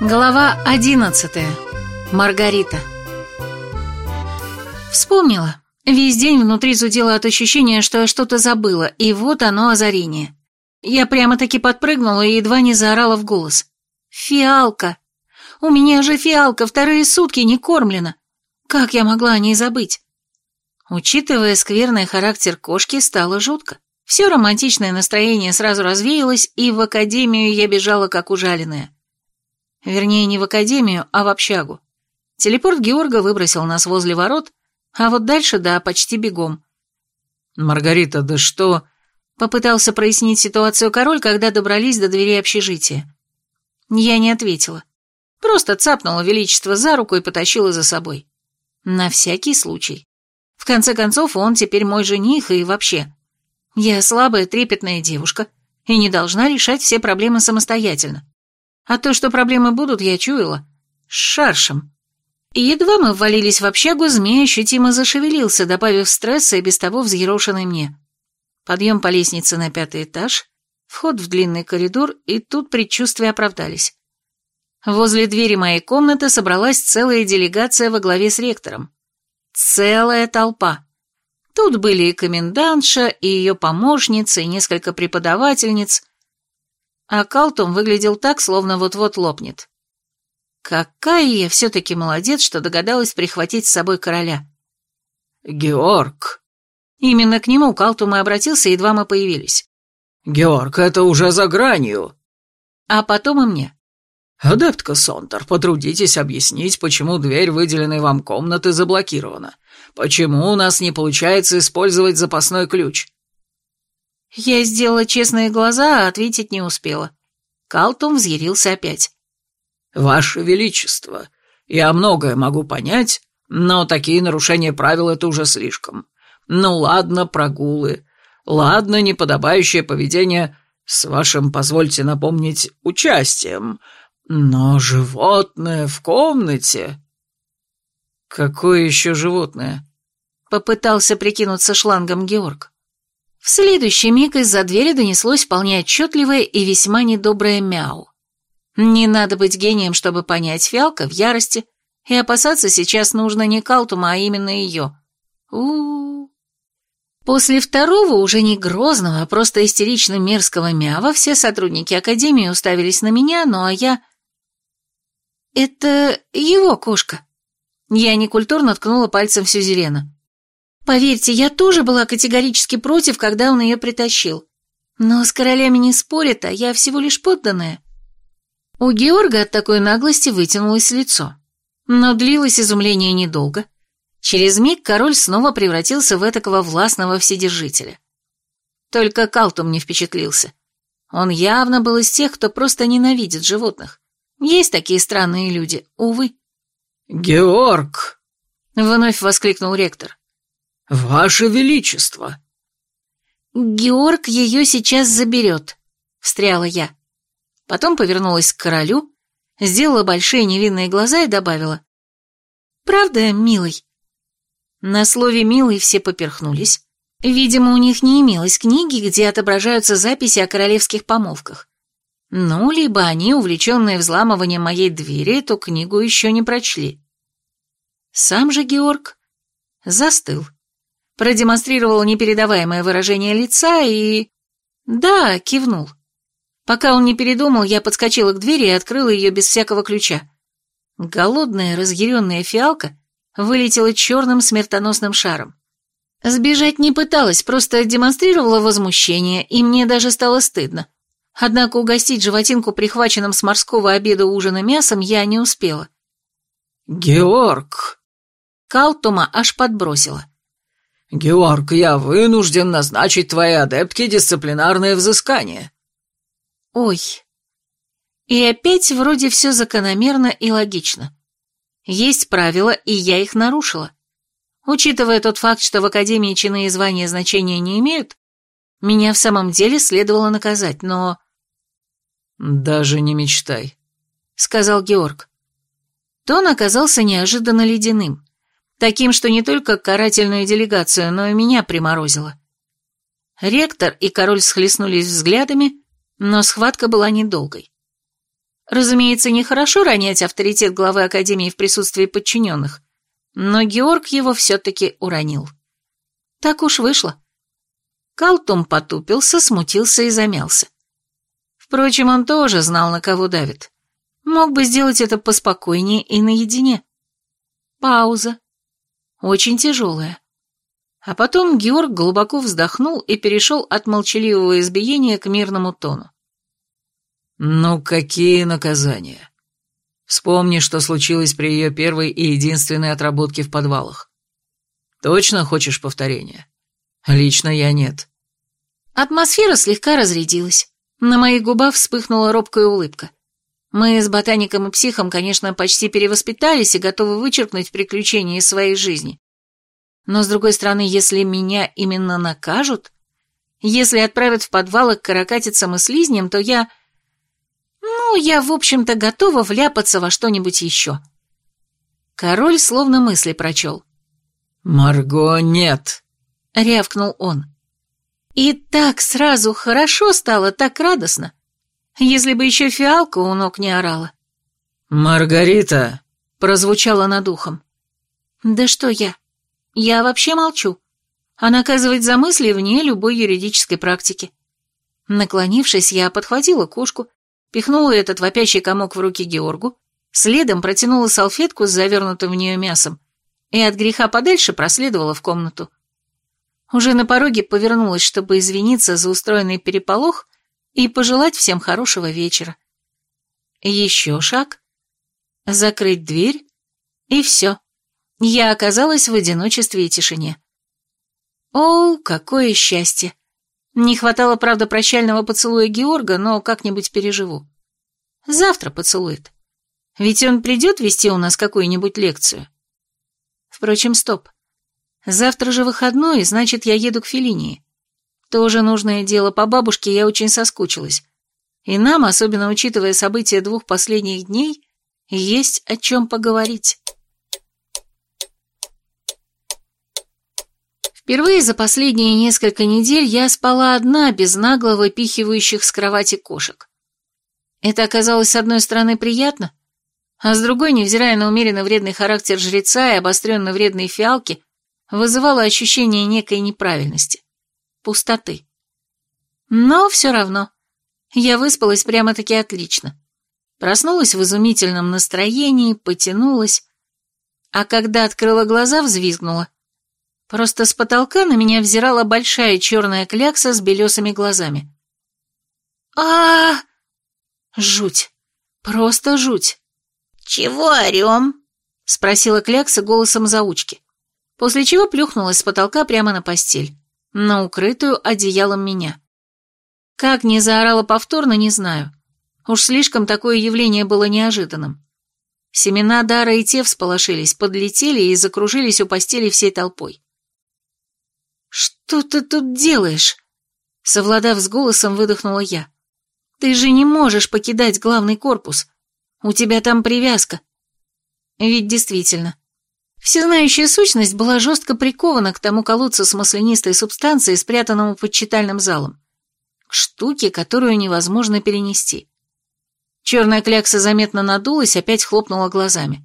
Глава одиннадцатая. Маргарита. Вспомнила. Весь день внутри зудело от ощущения, что я что-то забыла, и вот оно озарение. Я прямо-таки подпрыгнула и едва не заорала в голос. «Фиалка! У меня же фиалка вторые сутки не кормлена! Как я могла о ней забыть?» Учитывая скверный характер кошки, стало жутко. Все романтичное настроение сразу развеялось, и в академию я бежала как ужаленная. Вернее, не в академию, а в общагу. Телепорт Георга выбросил нас возле ворот, а вот дальше, да, почти бегом. «Маргарита, да что...» Попытался прояснить ситуацию король, когда добрались до двери общежития. Я не ответила. Просто цапнула Величество за руку и потащила за собой. На всякий случай. В конце концов, он теперь мой жених и вообще. Я слабая, трепетная девушка и не должна решать все проблемы самостоятельно. А то, что проблемы будут, я чуяла. С шаршем. И едва мы ввалились в общагу, змей ощутимо зашевелился, добавив стресса и без того взъерошенный мне. Подъем по лестнице на пятый этаж, вход в длинный коридор, и тут предчувствия оправдались. Возле двери моей комнаты собралась целая делегация во главе с ректором. Целая толпа. Тут были и комендантша, и ее помощницы, и несколько преподавательниц, а Калтум выглядел так, словно вот-вот лопнет. Какая я все-таки молодец, что догадалась прихватить с собой короля. «Георг!» Именно к нему Калтум и обратился, едва мы появились. «Георг, это уже за гранью!» А потом и мне. «Адептка Сонтер, потрудитесь объяснить, почему дверь выделенной вам комнаты заблокирована. Почему у нас не получается использовать запасной ключ?» Я сделала честные глаза, а ответить не успела. Калтум взъярился опять. «Ваше Величество, я многое могу понять, но такие нарушения правил — это уже слишком. Ну ладно, прогулы, ладно, неподобающее поведение с вашим, позвольте напомнить, участием, но животное в комнате...» «Какое еще животное?» — попытался прикинуться шлангом Георг. В следующий миг из-за двери донеслось вполне отчетливое и весьма недоброе мяу. Не надо быть гением, чтобы понять, фиалка в ярости, и опасаться сейчас нужно не Калтума, а именно ее. у у После второго, уже не грозного, а просто истерично мерзкого мява, все сотрудники Академии уставились на меня, ну а я... Это его кошка. Я некультурно ткнула пальцем в сюзерена. Поверьте, я тоже была категорически против, когда он ее притащил. Но с королями не спорят, а я всего лишь подданная. У Георга от такой наглости вытянулось лицо. Но длилось изумление недолго. Через миг король снова превратился в этакого властного вседержителя. Только Калтум не впечатлился. Он явно был из тех, кто просто ненавидит животных. Есть такие странные люди, увы. «Георг!» — вновь воскликнул ректор. «Ваше Величество!» «Георг ее сейчас заберет», — встряла я. Потом повернулась к королю, сделала большие невинные глаза и добавила. «Правда, милый?» На слове «милый» все поперхнулись. Видимо, у них не имелось книги, где отображаются записи о королевских помолвках. Ну, либо они, увлеченные взламыванием моей двери, эту книгу еще не прочли. Сам же Георг застыл продемонстрировал непередаваемое выражение лица и... Да, кивнул. Пока он не передумал, я подскочила к двери и открыла ее без всякого ключа. Голодная, разъяренная фиалка вылетела черным смертоносным шаром. Сбежать не пыталась, просто демонстрировала возмущение, и мне даже стало стыдно. Однако угостить животинку прихваченным с морского обеда ужина мясом я не успела. «Георг!» Калтума аж подбросила. «Георг, я вынужден назначить твоей адептке дисциплинарное взыскание». «Ой». И опять вроде все закономерно и логично. Есть правила, и я их нарушила. Учитывая тот факт, что в Академии чины и звания значения не имеют, меня в самом деле следовало наказать, но... «Даже не мечтай», — сказал Георг. Тон оказался неожиданно ледяным. Таким, что не только карательную делегацию, но и меня приморозило. Ректор и король схлестнулись взглядами, но схватка была недолгой. Разумеется, нехорошо ронять авторитет главы Академии в присутствии подчиненных, но Георг его все-таки уронил. Так уж вышло. Калтум потупился, смутился и замялся. Впрочем, он тоже знал, на кого давит. Мог бы сделать это поспокойнее и наедине. Пауза. Очень тяжелая. А потом Георг глубоко вздохнул и перешел от молчаливого избиения к мирному тону. «Ну, какие наказания? Вспомни, что случилось при ее первой и единственной отработке в подвалах. Точно хочешь повторения? Лично я нет». Атмосфера слегка разрядилась. На моих губах вспыхнула робкая улыбка. Мы с ботаником и психом, конечно, почти перевоспитались и готовы вычеркнуть приключения из своей жизни. Но, с другой стороны, если меня именно накажут, если отправят в подвалы к каракатицам и слизням, то я... Ну, я, в общем-то, готова вляпаться во что-нибудь еще. Король словно мысли прочел. «Марго, нет!» — рявкнул он. И так сразу хорошо стало, так радостно. Если бы еще фиалка у ног не орала. «Маргарита!» — прозвучало над ухом. «Да что я? Я вообще молчу. А наказывать за мысли вне любой юридической практики». Наклонившись, я подхватила кошку, пихнула этот вопящий комок в руки Георгу, следом протянула салфетку с завернутым в нее мясом и от греха подальше проследовала в комнату. Уже на пороге повернулась, чтобы извиниться за устроенный переполох и пожелать всем хорошего вечера. Еще шаг, закрыть дверь, и все. Я оказалась в одиночестве и тишине. О, какое счастье! Не хватало, правда, прощального поцелуя Георга, но как-нибудь переживу. Завтра поцелует. Ведь он придет вести у нас какую-нибудь лекцию. Впрочем, стоп. Завтра же выходной, значит, я еду к Фелинии. Тоже нужное дело, по бабушке я очень соскучилась. И нам, особенно учитывая события двух последних дней, есть о чем поговорить. Впервые за последние несколько недель я спала одна, без нагло выпихивающих с кровати кошек. Это оказалось, с одной стороны, приятно, а с другой, невзирая на умеренно вредный характер жреца и обостренно вредные фиалки, вызывало ощущение некой неправильности, пустоты. Но все равно, я выспалась прямо-таки отлично. Проснулась в изумительном настроении, потянулась, а когда открыла глаза, взвизгнула. Просто с потолка на меня взирала большая черная клякса с белесыми глазами. а, -а, -а Жуть. Просто жуть. «Чего орем?» — спросила клякса голосом заучки после чего плюхнулась с потолка прямо на постель, на укрытую одеялом меня. Как не заорала повторно, не знаю. Уж слишком такое явление было неожиданным. Семена Дара и те всполошились, подлетели и закружились у постели всей толпой. «Что ты тут делаешь?» Совладав с голосом, выдохнула я. «Ты же не можешь покидать главный корпус. У тебя там привязка». Ведь действительно, Всезнающая сущность была жестко прикована к тому колодцу с маслянистой субстанцией, спрятанному под читальным залом. К штуке, которую невозможно перенести. Черная клякса заметно надулась, опять хлопнула глазами.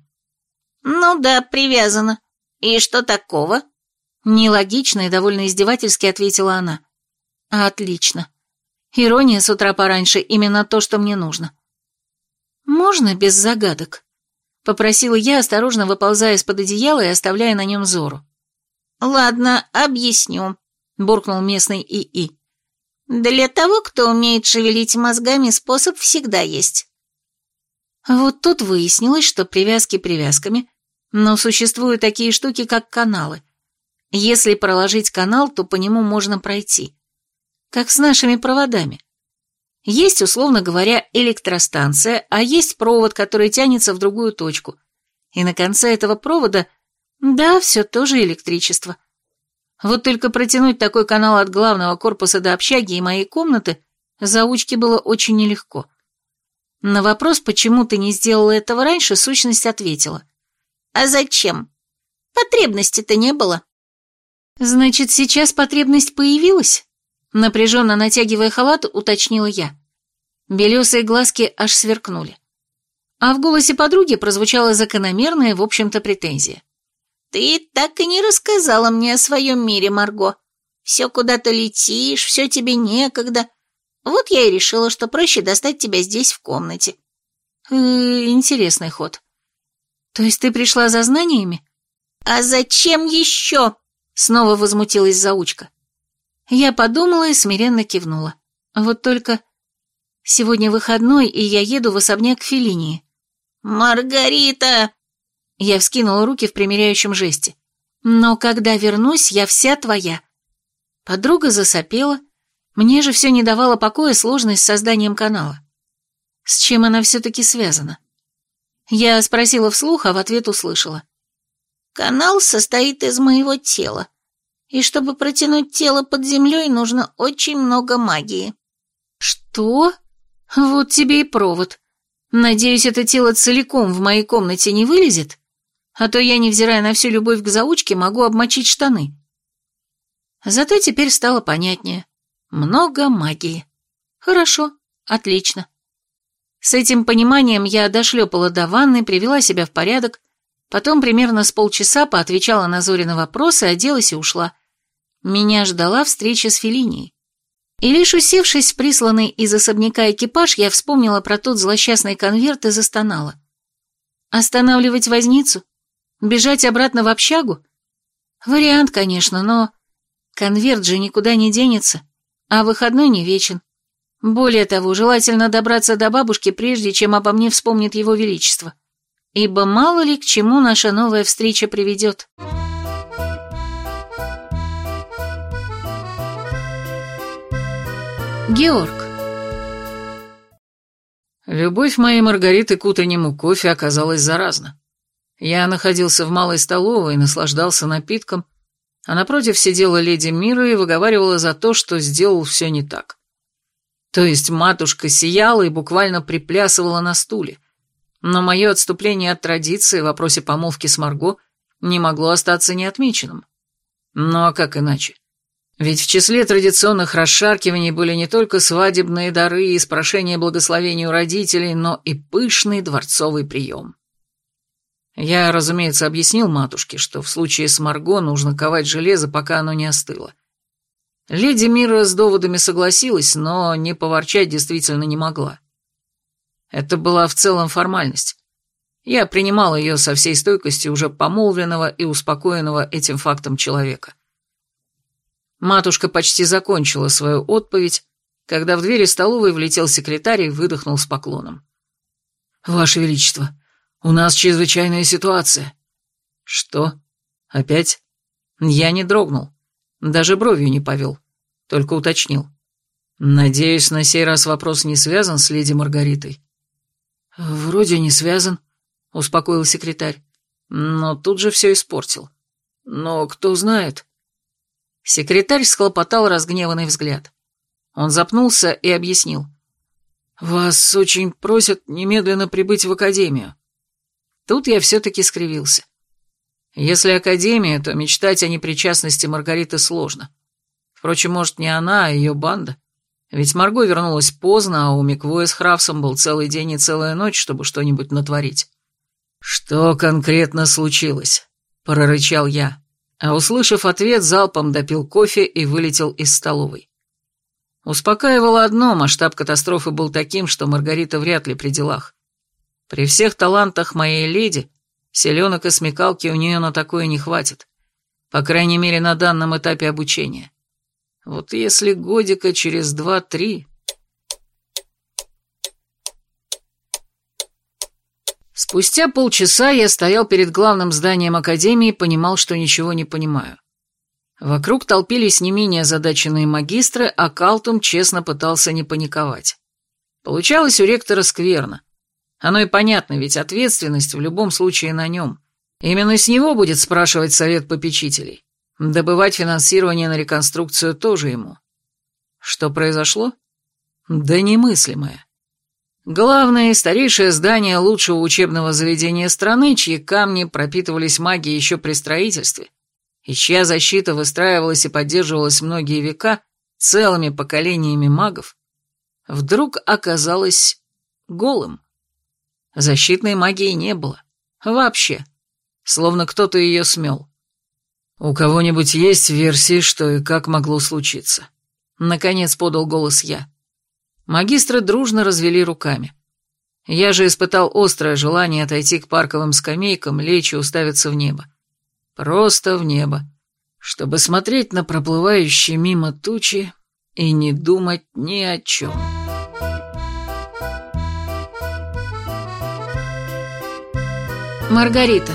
«Ну да, привязана. И что такого?» Нелогично и довольно издевательски ответила она. «Отлично. Ирония с утра пораньше именно то, что мне нужно. Можно без загадок?» Попросила я, осторожно выползая из-под одеяла и оставляя на нем Зору. «Ладно, объясню», — буркнул местный ИИ. «Для того, кто умеет шевелить мозгами, способ всегда есть». Вот тут выяснилось, что привязки привязками, но существуют такие штуки, как каналы. Если проложить канал, то по нему можно пройти. Как с нашими проводами. Есть, условно говоря, электростанция, а есть провод, который тянется в другую точку. И на конце этого провода, да, все тоже электричество. Вот только протянуть такой канал от главного корпуса до общаги и моей комнаты заучке было очень нелегко. На вопрос, почему ты не сделала этого раньше, сущность ответила. «А зачем? Потребности-то не было». «Значит, сейчас потребность появилась?» Напряженно натягивая халат, уточнила я. Белесые глазки аж сверкнули. А в голосе подруги прозвучала закономерная, в общем-то, претензия. «Ты так и не рассказала мне о своем мире, Марго. Все куда-то летишь, все тебе некогда. Вот я и решила, что проще достать тебя здесь, в комнате». Э, интересный ход. То есть ты пришла за знаниями? А зачем еще? Снова возмутилась заучка. Я подумала и смиренно кивнула. Вот только сегодня выходной, и я еду в особняк Феллинии. «Маргарита!» Я вскинула руки в примиряющем жесте. «Но когда вернусь, я вся твоя». Подруга засопела. Мне же все не давало покоя сложность с созданием канала. С чем она все-таки связана? Я спросила вслух, а в ответ услышала. «Канал состоит из моего тела, и чтобы протянуть тело под землей, нужно очень много магии». «Что? Вот тебе и провод. Надеюсь, это тело целиком в моей комнате не вылезет? А то я, невзирая на всю любовь к заучке, могу обмочить штаны». Зато теперь стало понятнее. Много магии. Хорошо, отлично. С этим пониманием я дошлепала до ванны, привела себя в порядок, потом примерно с полчаса поотвечала на Зори на вопросы, оделась и ушла. Меня ждала встреча с Феллинией. И лишь усевшись в присланный из особняка экипаж, я вспомнила про тот злосчастный конверт и застонала. Останавливать возницу? Бежать обратно в общагу? Вариант, конечно, но... Конверт же никуда не денется, а выходной не вечен. Более того, желательно добраться до бабушки, прежде чем обо мне вспомнит его величество. Ибо мало ли к чему наша новая встреча приведет. Георг. Любовь моей Маргариты к утреннему кофе оказалась заразна. Я находился в малой столовой, наслаждался напитком, а напротив сидела леди Мира и выговаривала за то, что сделал все не так. То есть матушка сияла и буквально приплясывала на стуле, но мое отступление от традиции в вопросе помолвки с Марго не могло остаться неотмеченным. Ну а как иначе? Ведь в числе традиционных расшаркиваний были не только свадебные дары и спрошение благословения у родителей, но и пышный дворцовый прием. Я, разумеется, объяснил матушке, что в случае с Марго нужно ковать железо, пока оно не остыло. Леди Мира с доводами согласилась, но не поворчать действительно не могла. Это была в целом формальность. Я принимал ее со всей стойкостью уже помолвленного и успокоенного этим фактом человека. Матушка почти закончила свою отповедь, когда в двери столовой влетел секретарь и выдохнул с поклоном. «Ваше Величество, у нас чрезвычайная ситуация». «Что? Опять?» Я не дрогнул, даже бровью не повел, только уточнил. «Надеюсь, на сей раз вопрос не связан с леди Маргаритой?» «Вроде не связан», — успокоил секретарь, но тут же все испортил. «Но кто знает?» Секретарь схлопотал разгневанный взгляд. Он запнулся и объяснил. «Вас очень просят немедленно прибыть в академию». Тут я все-таки скривился. Если академия, то мечтать о непричастности Маргариты сложно. Впрочем, может, не она, а ее банда. Ведь Марго вернулась поздно, а у Миквоя с Хравсом был целый день и целая ночь, чтобы что-нибудь натворить. «Что конкретно случилось?» — прорычал я а услышав ответ, залпом допил кофе и вылетел из столовой. Успокаивало одно, масштаб катастрофы был таким, что Маргарита вряд ли при делах. При всех талантах моей леди, селенок и смекалки у нее на такое не хватит. По крайней мере, на данном этапе обучения. Вот если годика через два-три... Спустя полчаса я стоял перед главным зданием Академии и понимал, что ничего не понимаю. Вокруг толпились не менее озадаченные магистры, а Калтум честно пытался не паниковать. Получалось у ректора скверно. Оно и понятно, ведь ответственность в любом случае на нем. Именно с него будет спрашивать совет попечителей. Добывать финансирование на реконструкцию тоже ему. Что произошло? Да немыслимое. Главное и старейшее здание лучшего учебного заведения страны, чьи камни пропитывались магией еще при строительстве, и чья защита выстраивалась и поддерживалась многие века целыми поколениями магов, вдруг оказалось голым. Защитной магии не было. Вообще. Словно кто-то ее смел. «У кого-нибудь есть версии, что и как могло случиться?» Наконец подал голос я. Магистры дружно развели руками. Я же испытал острое желание отойти к парковым скамейкам, лечь и уставиться в небо. Просто в небо, чтобы смотреть на проплывающие мимо тучи и не думать ни о чем. Маргарита.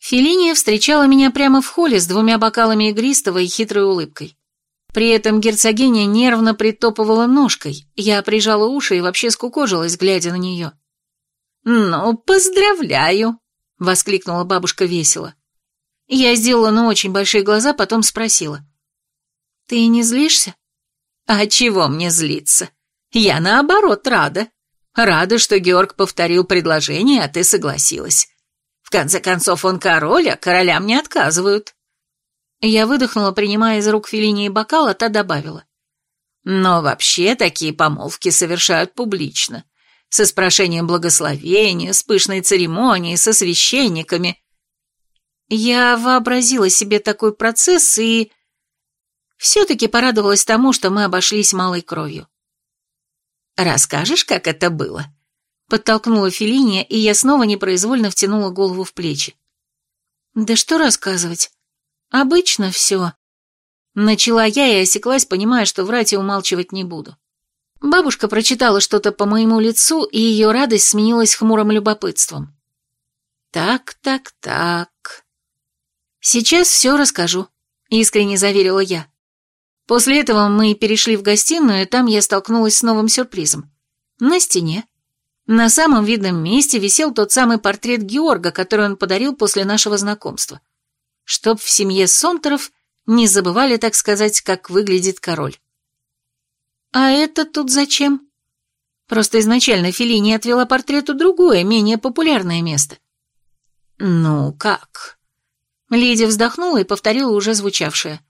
Фелиния встречала меня прямо в холле с двумя бокалами игристого и хитрой улыбкой. При этом герцогиня нервно притопывала ножкой, я прижала уши и вообще скукожилась, глядя на нее. «Ну, поздравляю!» — воскликнула бабушка весело. Я сделала ну очень большие глаза, потом спросила. «Ты не злишься?» «А чего мне злиться? Я, наоборот, рада. Рада, что Георг повторил предложение, а ты согласилась. В конце концов, он король, а королям не отказывают». Я выдохнула, принимая из рук Феллини бокал, а та добавила. «Но вообще такие помолвки совершают публично, с испрошением благословения, с пышной церемонией, со священниками». Я вообразила себе такой процесс и... Все-таки порадовалась тому, что мы обошлись малой кровью. «Расскажешь, как это было?» Подтолкнула Фелиния, и я снова непроизвольно втянула голову в плечи. «Да что рассказывать? Обычно все». Начала я и осеклась, понимая, что врать и умалчивать не буду. Бабушка прочитала что-то по моему лицу, и ее радость сменилась хмурым любопытством. «Так, так, так...» «Сейчас все расскажу», — искренне заверила я. После этого мы перешли в гостиную, и там я столкнулась с новым сюрпризом. На стене на самом видном месте висел тот самый портрет Георга, который он подарил после нашего знакомства. Чтоб в семье Сонтеров не забывали, так сказать, как выглядит король. А это тут зачем? Просто изначально Феллини отвела портрету другое, менее популярное место. Ну, как? Лидия вздохнула и повторила уже звучавшее.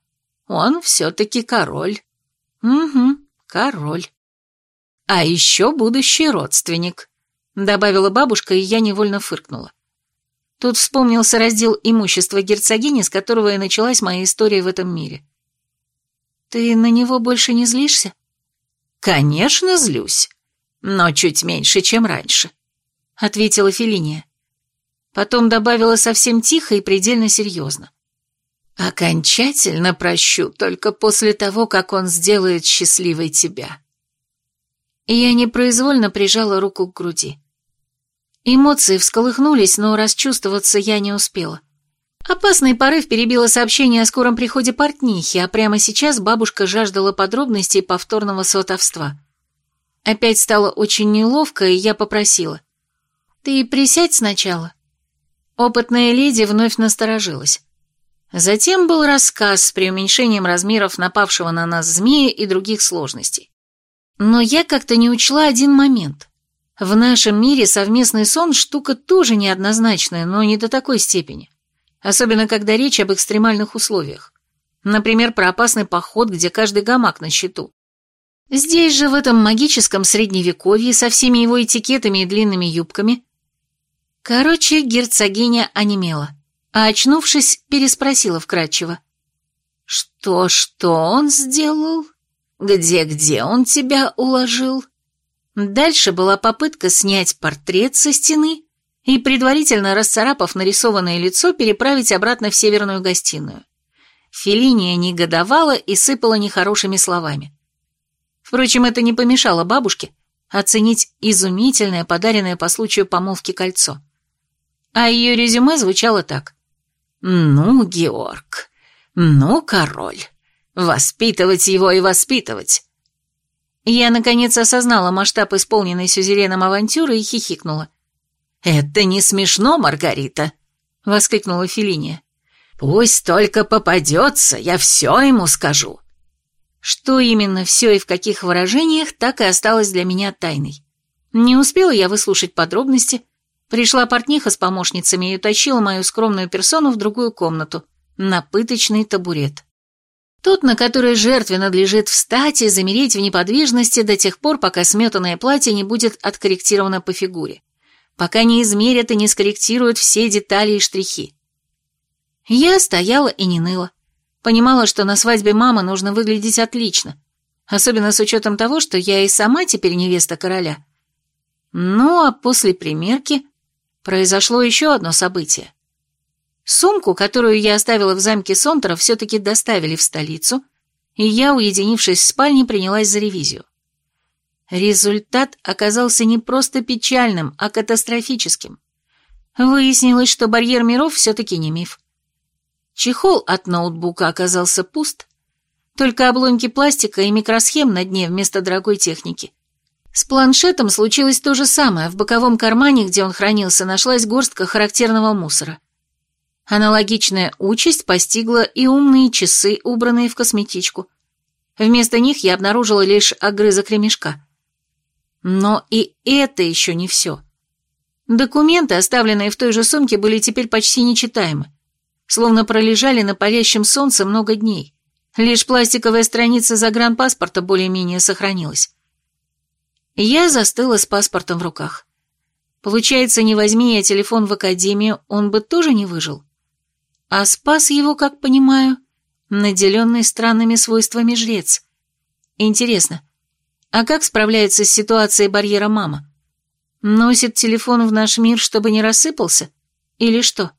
Он все-таки король. Угу, король. А еще будущий родственник добавила бабушка, и я невольно фыркнула. Тут вспомнился раздел имущества герцогини, с которого и началась моя история в этом мире. «Ты на него больше не злишься?» «Конечно злюсь, но чуть меньше, чем раньше», — ответила Фелиния. Потом добавила совсем тихо и предельно серьезно. «Окончательно прощу только после того, как он сделает счастливой тебя» и я непроизвольно прижала руку к груди. Эмоции всколыхнулись, но расчувствоваться я не успела. Опасный порыв перебило сообщение о скором приходе портнихи, а прямо сейчас бабушка жаждала подробностей повторного сватовства. Опять стало очень неловко, и я попросила. «Ты присядь сначала». Опытная леди вновь насторожилась. Затем был рассказ с преуменьшением размеров напавшего на нас змея и других сложностей. Но я как-то не учла один момент. В нашем мире совместный сон штука тоже неоднозначная, но не до такой степени. Особенно, когда речь об экстремальных условиях. Например, про опасный поход, где каждый гамак на счету. Здесь же, в этом магическом средневековье, со всеми его этикетами и длинными юбками... Короче, герцогиня онемела, а очнувшись, переспросила вкратчиво. «Что-что он сделал?» Где-где он тебя уложил? Дальше была попытка снять портрет со стены и, предварительно расцарапав нарисованное лицо, переправить обратно в северную гостиную. Фелиния негодовала и сыпала нехорошими словами. Впрочем, это не помешало бабушке оценить изумительное, подаренное по случаю помолвки кольцо. А ее резюме звучало так. «Ну, Георг, ну, король». Воспитывать его и воспитывать. Я, наконец, осознала масштаб исполненной сюзереном авантюры и хихикнула. «Это не смешно, Маргарита!» — воскликнула Фелиния. «Пусть только попадется, я все ему скажу». Что именно все и в каких выражениях, так и осталось для меня тайной. Не успела я выслушать подробности, пришла портниха с помощницами и утащила мою скромную персону в другую комнату, на пыточный табурет. Тот, на который жертве надлежит встать и замереть в неподвижности до тех пор, пока сметанное платье не будет откорректировано по фигуре, пока не измерят и не скорректируют все детали и штрихи. Я стояла и не ныла. Понимала, что на свадьбе мамы нужно выглядеть отлично, особенно с учетом того, что я и сама теперь невеста короля. Ну, а после примерки произошло еще одно событие. Сумку, которую я оставила в замке Сонтера, все-таки доставили в столицу, и я, уединившись в спальне, принялась за ревизию. Результат оказался не просто печальным, а катастрофическим. Выяснилось, что барьер миров все-таки не миф. Чехол от ноутбука оказался пуст, только обломки пластика и микросхем на дне вместо дорогой техники. С планшетом случилось то же самое, в боковом кармане, где он хранился, нашлась горстка характерного мусора – Аналогичная участь постигла и умные часы, убранные в косметичку. Вместо них я обнаружила лишь огрызок ремешка. Но и это еще не все. Документы, оставленные в той же сумке, были теперь почти нечитаемы, словно пролежали на палящем солнце много дней. Лишь пластиковая страница загранпаспорта более-менее сохранилась. Я застыла с паспортом в руках. Получается, не возьми я телефон в академию, он бы тоже не выжил. А спас его, как понимаю, наделенный странными свойствами жрец. Интересно, а как справляется с ситуацией барьера мама? Носит телефон в наш мир, чтобы не рассыпался? Или что?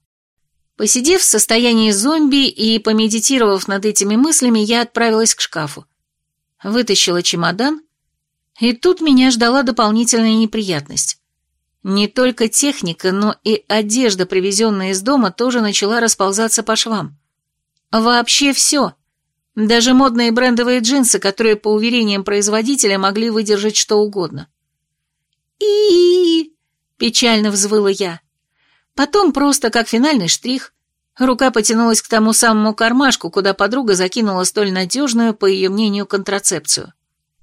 Посидев в состоянии зомби и помедитировав над этими мыслями, я отправилась к шкафу. Вытащила чемодан, и тут меня ждала дополнительная неприятность. Не только техника, но и одежда, привезенная из дома, тоже начала расползаться по швам. Вообще все. Даже модные брендовые джинсы, которые, по уверениям производителя, могли выдержать что угодно. и печально взвыла я. Потом просто, как финальный штрих, рука потянулась к тому самому кармашку, куда подруга закинула столь надежную, по ее мнению, контрацепцию.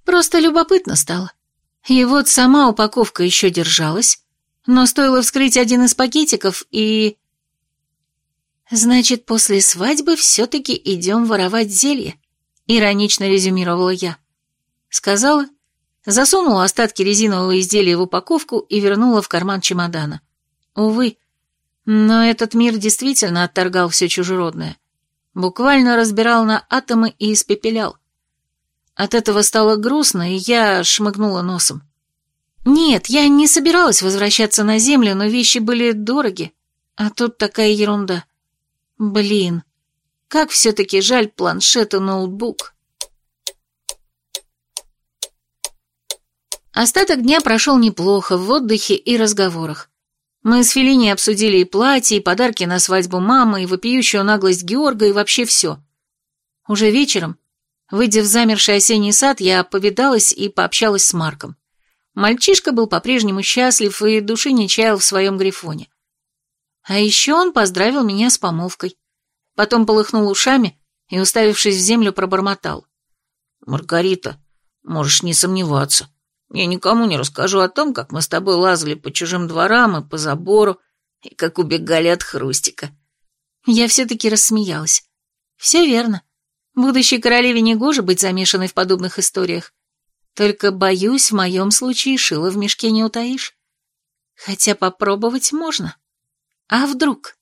Просто любопытно стало. И вот сама упаковка еще держалась, но стоило вскрыть один из пакетиков и... «Значит, после свадьбы все-таки идем воровать зелье», — иронично резюмировала я. Сказала, засунула остатки резинового изделия в упаковку и вернула в карман чемодана. Увы, но этот мир действительно отторгал все чужеродное. Буквально разбирал на атомы и испепелял. От этого стало грустно, и я шмыгнула носом. Нет, я не собиралась возвращаться на землю, но вещи были дороги, а тут такая ерунда. Блин, как все-таки жаль планшет и ноутбук. Остаток дня прошел неплохо, в отдыхе и разговорах. Мы с Феллини обсудили и платье, и подарки на свадьбу мамы, и вопиющую наглость Георга, и вообще все. Уже вечером, выйдя в замерший осенний сад, я повидалась и пообщалась с Марком. Мальчишка был по-прежнему счастлив и души не чаял в своем грифоне. А еще он поздравил меня с помолвкой. Потом полыхнул ушами и, уставившись в землю, пробормотал. «Маргарита, можешь не сомневаться. Я никому не расскажу о том, как мы с тобой лазали по чужим дворам и по забору, и как убегали от хрустика». Я все-таки рассмеялась. «Все верно. Будущей королеве не гоже быть замешанной в подобных историях. Только, боюсь, в моем случае шило в мешке не утаишь. Хотя попробовать можно. А вдруг?